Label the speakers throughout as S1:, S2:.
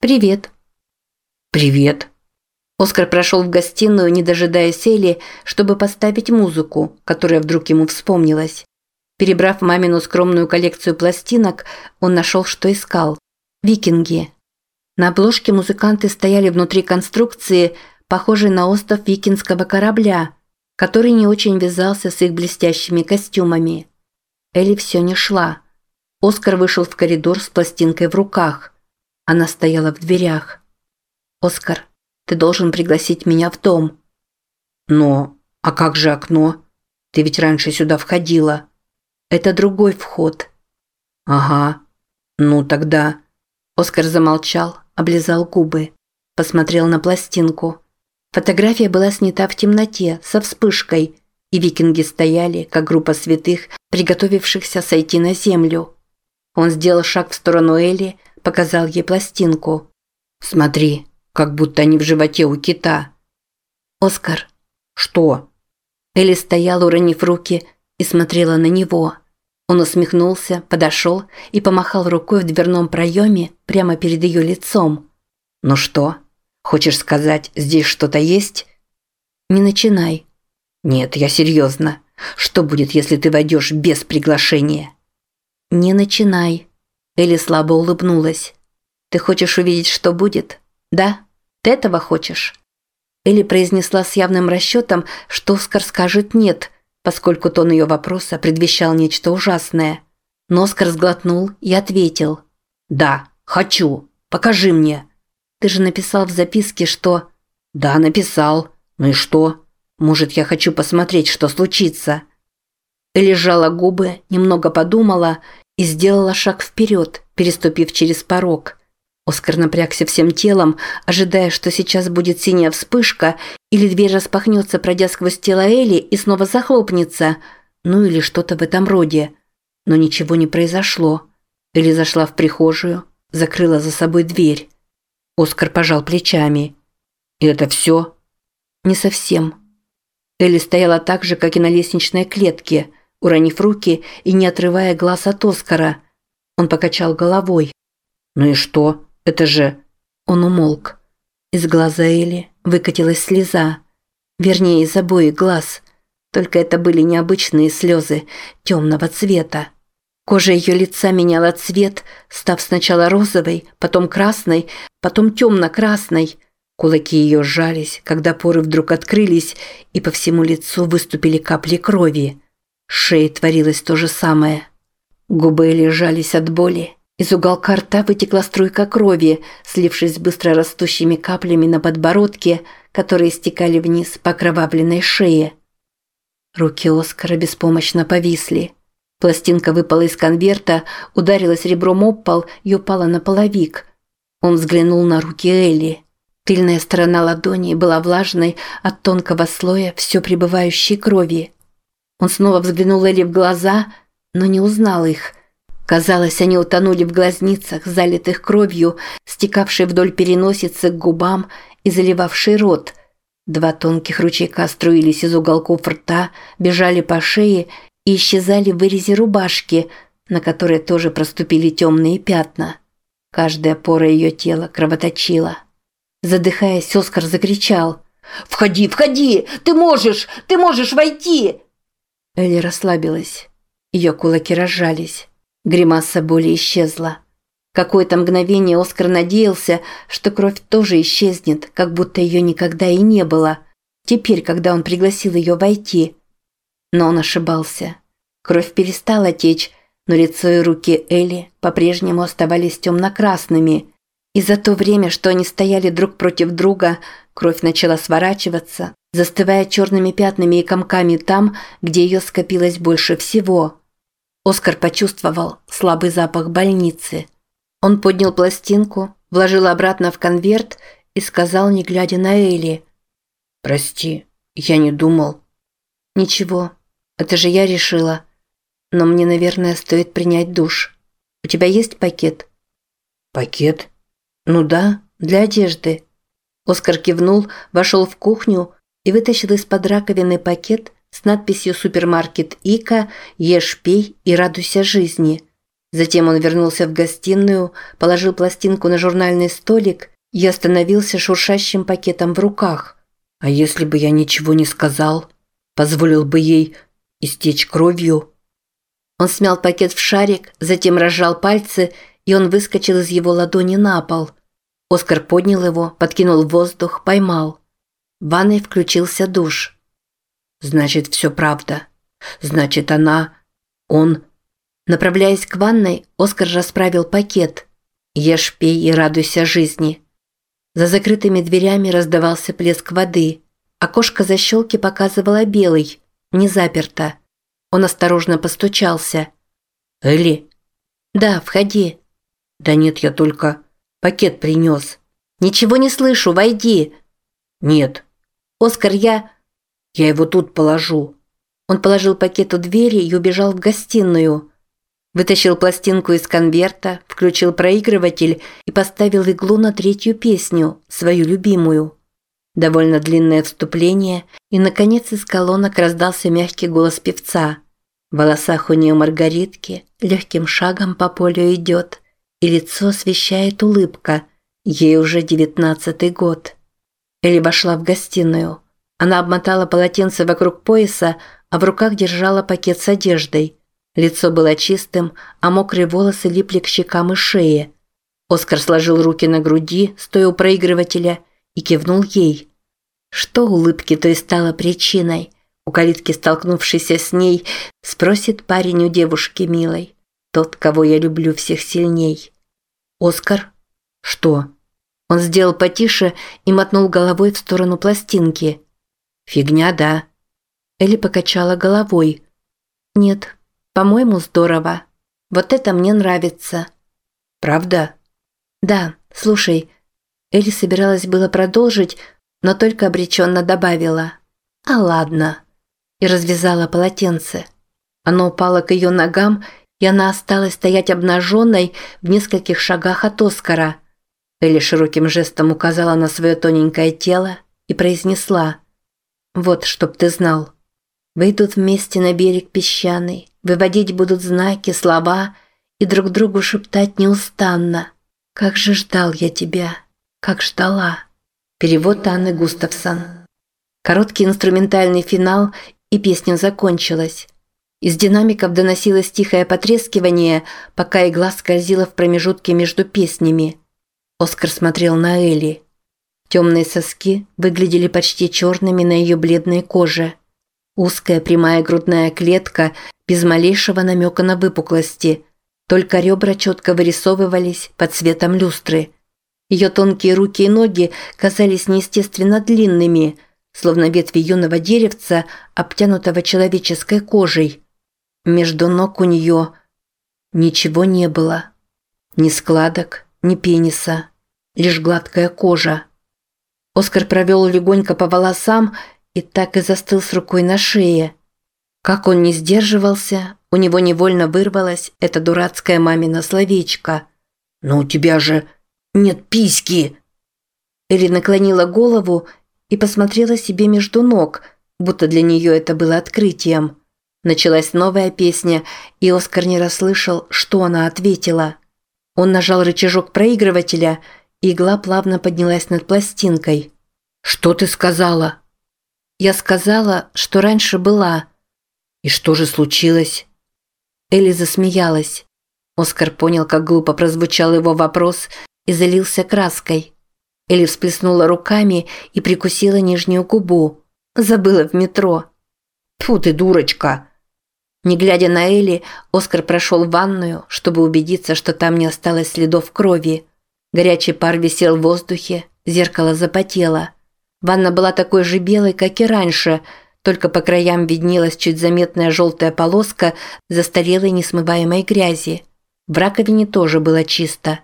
S1: «Привет».
S2: «Привет».
S1: Оскар прошел в гостиную, не дожидаясь Элли, чтобы поставить музыку, которая вдруг ему вспомнилась. Перебрав мамину скромную коллекцию пластинок, он нашел, что искал. «Викинги». На обложке музыканты стояли внутри конструкции, похожей на остров викинского корабля, который не очень вязался с их блестящими костюмами. Элли все не шла. Оскар вышел в коридор с пластинкой в руках. Она стояла в дверях. «Оскар, ты должен пригласить меня в дом».
S2: «Но, а как же окно? Ты ведь раньше сюда входила».
S1: «Это другой вход».
S2: «Ага. Ну тогда...»
S1: Оскар замолчал, облизал губы, посмотрел на пластинку. Фотография была снята в темноте, со вспышкой, и викинги стояли, как группа святых, приготовившихся сойти на землю. Он сделал шаг в сторону Элли, показал ей пластинку.
S2: «Смотри, как будто они в животе у кита».
S1: «Оскар».
S2: «Что?»
S1: Элли стояла, уронив руки, и смотрела на него. Он усмехнулся, подошел и помахал рукой в дверном проеме прямо перед ее лицом.
S2: «Ну что, хочешь сказать, здесь что-то есть?»
S1: «Не начинай».
S2: «Нет, я серьезно. Что будет, если ты войдешь без приглашения?»
S1: «Не начинай». Элли слабо улыбнулась. «Ты хочешь увидеть, что будет? Да? Ты этого хочешь?» Элли произнесла с явным расчетом, что Оскар скажет «нет», поскольку тон ее вопроса предвещал нечто ужасное. Но Оскар сглотнул и ответил.
S2: «Да, хочу. Покажи мне».
S1: «Ты же написал в записке, что...»
S2: «Да, написал. Ну и что? Может, я хочу посмотреть, что случится?»
S1: Элли сжала губы, немного подумала и сделала шаг вперед, переступив через порог. Оскар напрягся всем телом, ожидая, что сейчас будет синяя вспышка, или дверь распахнется, пройдя сквозь тело Элли, и снова захлопнется, ну или что-то в этом роде. Но ничего не произошло. Элли зашла в прихожую, закрыла за собой дверь. Оскар пожал плечами.
S2: «И это все?»
S1: «Не совсем». Элли стояла так же, как и на лестничной клетке, уронив руки и не отрывая глаз от Оскара. Он покачал головой.
S2: «Ну и что?» Это же...»
S1: Он умолк. Из глаза Эли выкатилась слеза. Вернее, из обоих глаз. Только это были необычные слезы темного цвета. Кожа ее лица меняла цвет, став сначала розовой, потом красной, потом темно-красной. Кулаки ее сжались, когда поры вдруг открылись, и по всему лицу выступили капли крови. С творилось то же самое. Губы лежались от боли, из уголка рта вытекла струйка крови, слившись с быстро растущими каплями на подбородке, которые стекали вниз по кровавленной шее. Руки Оскара беспомощно повисли. Пластинка выпала из конверта, ударилась ребром об пол и упала на половик. Он взглянул на руки Элли. Тыльная сторона ладони была влажной от тонкого слоя все пребывающей крови. Он снова взглянул Элли в глаза, но не узнал их – Казалось, они утонули в глазницах, залитых кровью, стекавшей вдоль переносицы к губам и заливавшей рот. Два тонких ручейка струились из уголков рта, бежали по шее и исчезали в вырезе рубашки, на которой тоже проступили темные пятна. Каждая пора ее тела кровоточила. Задыхаясь, Оскар закричал. «Входи, входи! Ты можешь! Ты можешь войти!» Элли расслабилась. Ее кулаки разжались. Гримаса боли исчезла. Какое-то мгновение Оскар надеялся, что кровь тоже исчезнет, как будто ее никогда и не было. Теперь, когда он пригласил ее войти. Но он ошибался. Кровь перестала течь, но лицо и руки Элли по-прежнему оставались темно-красными. И за то время, что они стояли друг против друга, кровь начала сворачиваться, застывая черными пятнами и комками там, где ее скопилось больше всего. Оскар почувствовал слабый запах больницы. Он поднял пластинку, вложил обратно в конверт и сказал, не глядя на Элли.
S2: «Прости, я не думал».
S1: «Ничего, это же я решила. Но мне, наверное, стоит принять душ. У тебя есть пакет?»
S2: «Пакет?»
S1: «Ну да, для одежды». Оскар кивнул, вошел в кухню и вытащил из-под раковины пакет с надписью «Супермаркет Ика», «Ешь, пей и радуйся жизни». Затем он вернулся в гостиную, положил пластинку на журнальный столик и остановился шуршащим пакетом в руках.
S2: А если бы я ничего не сказал, позволил бы ей истечь кровью?
S1: Он смял пакет в шарик, затем разжал пальцы, и он выскочил из его ладони на пол. Оскар поднял его, подкинул в воздух, поймал. В ванной включился душ.
S2: Значит, все правда. Значит, она... Он...
S1: Направляясь к ванной, Оскар расправил пакет. Ешь, пей и радуйся жизни. За закрытыми дверями раздавался плеск воды. Окошко защелки показывало белый, не заперто. Он осторожно постучался.
S2: «Элли?»
S1: «Да, входи».
S2: «Да нет, я только пакет принес».
S1: «Ничего не слышу, войди».
S2: «Нет».
S1: «Оскар, я...»
S2: «Я его тут положу».
S1: Он положил пакет у двери и убежал в гостиную. Вытащил пластинку из конверта, включил проигрыватель и поставил иглу на третью песню, свою любимую. Довольно длинное вступление, и, наконец, из колонок раздался мягкий голос певца. В волосах у нее маргаритки, легким шагом по полю идет, и лицо освещает улыбка, ей уже девятнадцатый год. Элли вошла в гостиную. Она обмотала полотенце вокруг пояса, а в руках держала пакет с одеждой. Лицо было чистым, а мокрые волосы липли к щекам и шее. Оскар сложил руки на груди, стоя у проигрывателя, и кивнул ей. Что улыбки той стало причиной? У калитки, столкнувшейся с ней, спросит парень у девушки милой. Тот, кого я люблю всех сильней. «Оскар?»
S2: «Что?»
S1: Он сделал потише и мотнул головой в сторону пластинки.
S2: «Фигня, да?»
S1: Элли покачала головой. «Нет, по-моему, здорово. Вот это мне нравится».
S2: «Правда?»
S1: «Да, слушай». Элли собиралась было продолжить, но только обреченно добавила. «А ладно». И развязала полотенце. Оно упало к ее ногам, и она осталась стоять обнаженной в нескольких шагах от Оскара. Элли широким жестом указала на свое тоненькое тело и произнесла «Вот, чтоб ты знал». Выйдут вместе на берег песчаный, выводить будут знаки, слова и друг другу шептать неустанно. «Как же ждал я тебя, как ждала». Перевод Анны Густавсон. Короткий инструментальный финал, и песня закончилась. Из динамиков доносилось тихое потрескивание, пока игла скользила в промежутке между песнями. Оскар смотрел на Элли. Темные соски выглядели почти черными на ее бледной коже. Узкая прямая грудная клетка без малейшего намека на выпуклости. Только ребра четко вырисовывались под цветом люстры. Ее тонкие руки и ноги казались неестественно длинными, словно ветви юного деревца, обтянутого человеческой кожей. Между ног у нее ничего не было. Ни складок, ни пениса, лишь гладкая кожа. Оскар провел легонько по волосам и так и застыл с рукой на шее. Как он не сдерживался, у него невольно вырвалось это дурацкое мамино словечко.
S2: «Но у тебя же нет письки!»
S1: Элли наклонила голову и посмотрела себе между ног, будто для нее это было открытием. Началась новая песня, и Оскар не расслышал, что она ответила. Он нажал рычажок проигрывателя, игла плавно поднялась над пластинкой.
S2: «Что ты сказала?»
S1: Я сказала, что раньше была.
S2: И что же случилось?
S1: Элли засмеялась. Оскар понял, как глупо прозвучал его вопрос и залился краской. Элли всплеснула руками и прикусила нижнюю губу. Забыла в метро.
S2: Тьфу ты, дурочка!
S1: Не глядя на Элли, Оскар прошел в ванную, чтобы убедиться, что там не осталось следов крови. Горячий пар висел в воздухе, зеркало запотело. Ванна была такой же белой, как и раньше, только по краям виднелась чуть заметная желтая полоска застарелой несмываемой грязи. В раковине тоже было чисто.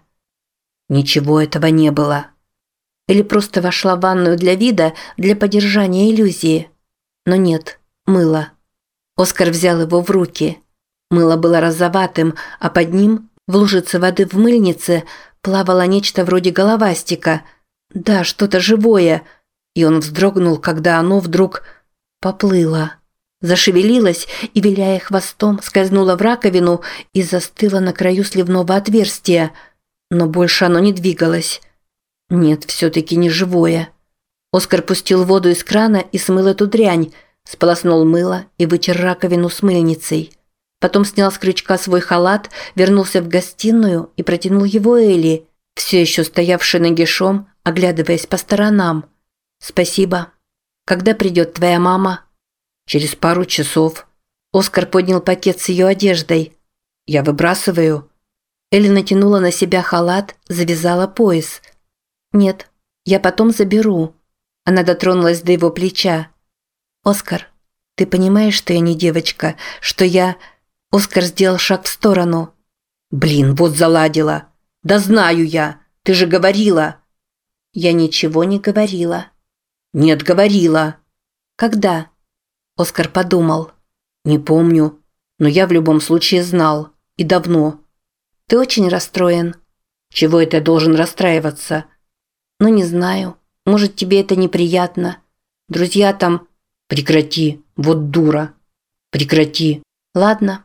S2: Ничего этого не было.
S1: Или просто вошла в ванную для вида, для поддержания иллюзии. Но нет, мыло. Оскар взял его в руки. Мыло было розоватым, а под ним, в лужице воды в мыльнице, плавало нечто вроде головастика. Да, что-то живое – и он вздрогнул, когда оно вдруг поплыло. зашевелилась и, виляя хвостом, скользнула в раковину и застыла на краю сливного отверстия. Но больше оно не двигалось. Нет, все-таки не живое. Оскар пустил воду из крана и смыл эту дрянь, сполоснул мыло и вытер раковину с мыльницей. Потом снял с крючка свой халат, вернулся в гостиную и протянул его Элли, все еще стоявшей нагишом, оглядываясь по сторонам. «Спасибо. Когда придет твоя мама?»
S2: «Через пару часов».
S1: Оскар поднял пакет с ее одеждой.
S2: «Я выбрасываю».
S1: Элли натянула на себя халат, завязала пояс. «Нет, я потом заберу». Она дотронулась до его плеча. «Оскар, ты понимаешь, что я не девочка, что я...» Оскар сделал шаг в сторону.
S2: «Блин, вот заладила. Да знаю я. Ты же говорила».
S1: «Я ничего не говорила».
S2: «Нет, говорила».
S1: «Когда?» Оскар подумал.
S2: «Не помню. Но я в любом случае знал. И давно».
S1: «Ты очень расстроен».
S2: «Чего это я должен расстраиваться?»
S1: «Ну, не знаю. Может, тебе это неприятно. Друзья там...»
S2: «Прекрати. Вот дура. Прекрати».
S1: «Ладно».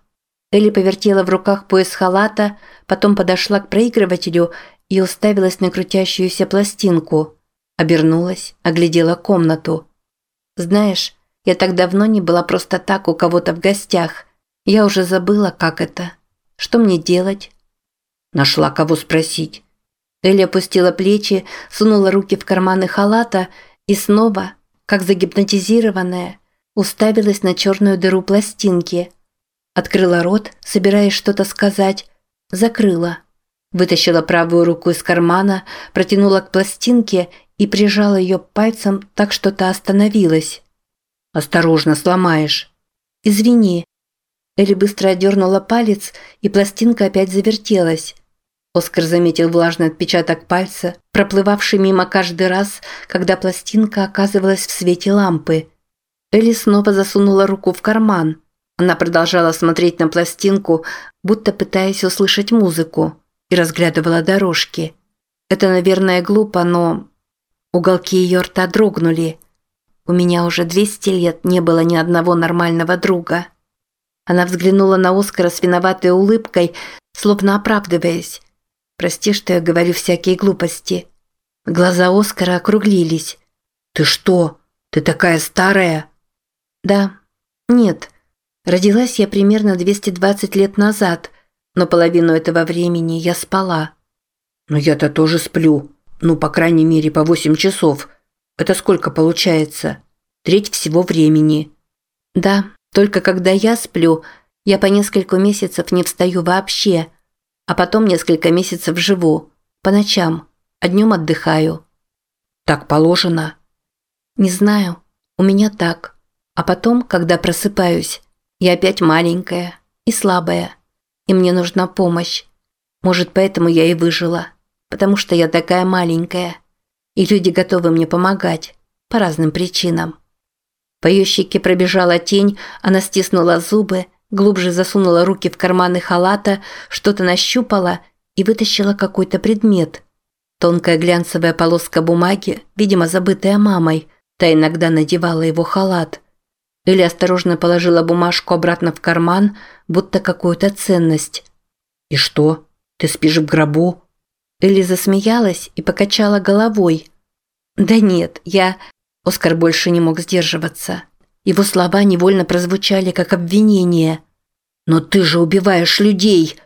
S1: Элли повертела в руках пояс халата, потом подошла к проигрывателю и уставилась на крутящуюся пластинку. Обернулась, оглядела комнату. «Знаешь, я так давно не была просто так у кого-то в гостях. Я уже забыла, как это. Что мне делать?»
S2: Нашла кого спросить.
S1: Элли опустила плечи, сунула руки в карманы халата и снова, как загипнотизированная, уставилась на черную дыру пластинки. Открыла рот, собираясь что-то сказать, закрыла. Вытащила правую руку из кармана, протянула к пластинке и прижала ее пальцем так, что та остановилась.
S2: «Осторожно, сломаешь».
S1: «Извини». Элли быстро отдернула палец, и пластинка опять завертелась. Оскар заметил влажный отпечаток пальца, проплывавший мимо каждый раз, когда пластинка оказывалась в свете лампы. Элли снова засунула руку в карман. Она продолжала смотреть на пластинку, будто пытаясь услышать музыку, и разглядывала дорожки. Это, наверное, глупо, но... Уголки ее рта дрогнули. У меня уже 200 лет не было ни одного нормального друга. Она взглянула на Оскара с виноватой улыбкой, словно оправдываясь. Прости, что я говорю всякие глупости. Глаза Оскара округлились.
S2: Ты что? Ты такая старая?
S1: Да. Нет. Родилась я примерно 220 лет назад, но половину этого времени я спала.
S2: Но я-то тоже сплю. Ну, по крайней мере, по 8 часов. Это сколько получается? Треть всего времени.
S1: Да, только когда я сплю, я по несколько месяцев не встаю вообще – а потом несколько месяцев живу, по ночам, а днем отдыхаю.
S2: Так положено?
S1: Не знаю, у меня так. А потом, когда просыпаюсь, я опять маленькая и слабая, и мне нужна помощь. Может, поэтому я и выжила, потому что я такая маленькая, и люди готовы мне помогать по разным причинам. По ее щеке пробежала тень, она стиснула зубы, глубже засунула руки в карманы халата, что-то нащупала и вытащила какой-то предмет. Тонкая глянцевая полоска бумаги, видимо, забытая мамой, та иногда надевала его халат. Или осторожно положила бумажку обратно в карман, будто какую-то ценность.
S2: «И что? Ты спишь в гробу?»
S1: Элли засмеялась и покачала головой. «Да нет, я...» Оскар больше не мог сдерживаться. Его слова невольно прозвучали как обвинение.
S2: «Но ты же убиваешь людей!»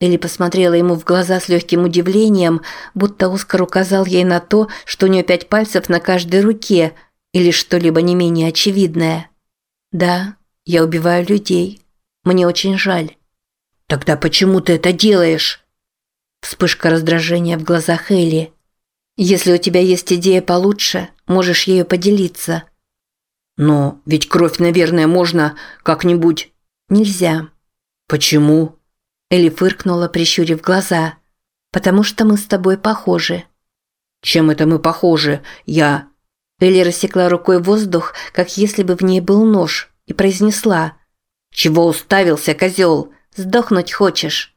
S1: Элли посмотрела ему в глаза с легким удивлением, будто Оскар указал ей на то, что у нее пять пальцев на каждой руке или что-либо не менее очевидное. «Да, я убиваю людей. Мне очень жаль».
S2: «Тогда почему ты это делаешь?»
S1: Вспышка раздражения в глазах Элли. «Если у тебя есть идея получше, можешь ею поделиться».
S2: Но ведь кровь, наверное, можно как-нибудь...
S1: Нельзя.
S2: Почему?
S1: Элли фыркнула, прищурив глаза. Потому что мы с тобой похожи.
S2: Чем это мы похожи? Я...
S1: Элли рассекла рукой воздух, как если бы в ней был нож, и произнесла.
S2: «Чего уставился, козел?
S1: Сдохнуть хочешь?»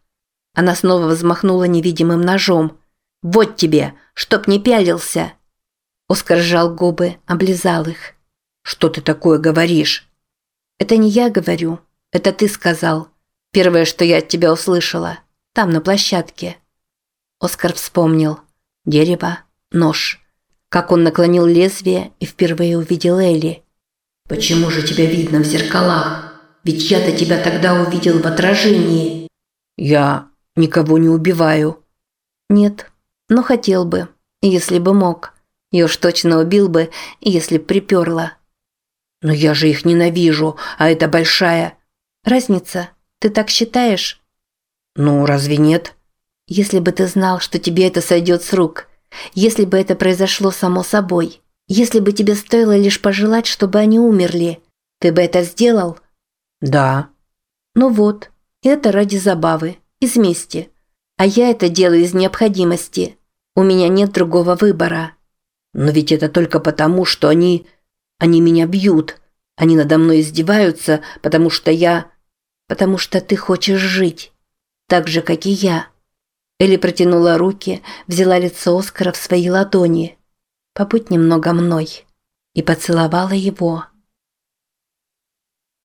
S1: Она снова взмахнула невидимым ножом. «Вот тебе, чтоб не пялился!» Оскар сжал губы, облизал их.
S2: Что ты такое говоришь?
S1: Это не я говорю, это ты сказал. Первое, что я от тебя услышала. Там, на площадке. Оскар вспомнил. Дерево, нож. Как он наклонил лезвие и впервые увидел Элли.
S2: «Почему же тебя видно в зеркалах? Ведь я-то тебя тогда увидел в отражении». «Я никого не убиваю».
S1: «Нет, но хотел бы, если бы мог. Я уж точно убил бы, если б приперла».
S2: «Но я же их ненавижу, а это большая...»
S1: «Разница? Ты так считаешь?»
S2: «Ну, разве нет?»
S1: «Если бы ты знал, что тебе это сойдет с рук, если бы это произошло само собой, если бы тебе стоило лишь пожелать, чтобы они умерли, ты бы это сделал?»
S2: «Да».
S1: «Ну вот, это ради забавы, из мести. А я это делаю из необходимости. У меня нет другого выбора».
S2: «Но ведь это только потому, что они... они меня бьют. Они надо мной издеваются, потому что я...»
S1: «Потому что ты хочешь жить. Так же, как и я». Элли протянула руки, взяла лицо Оскара в свои ладони. «Побудь немного мной» и поцеловала его.